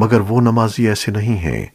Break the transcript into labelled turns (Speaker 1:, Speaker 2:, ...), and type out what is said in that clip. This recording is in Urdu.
Speaker 1: مگر وہ نمازی ایسے نہیں ہیں۔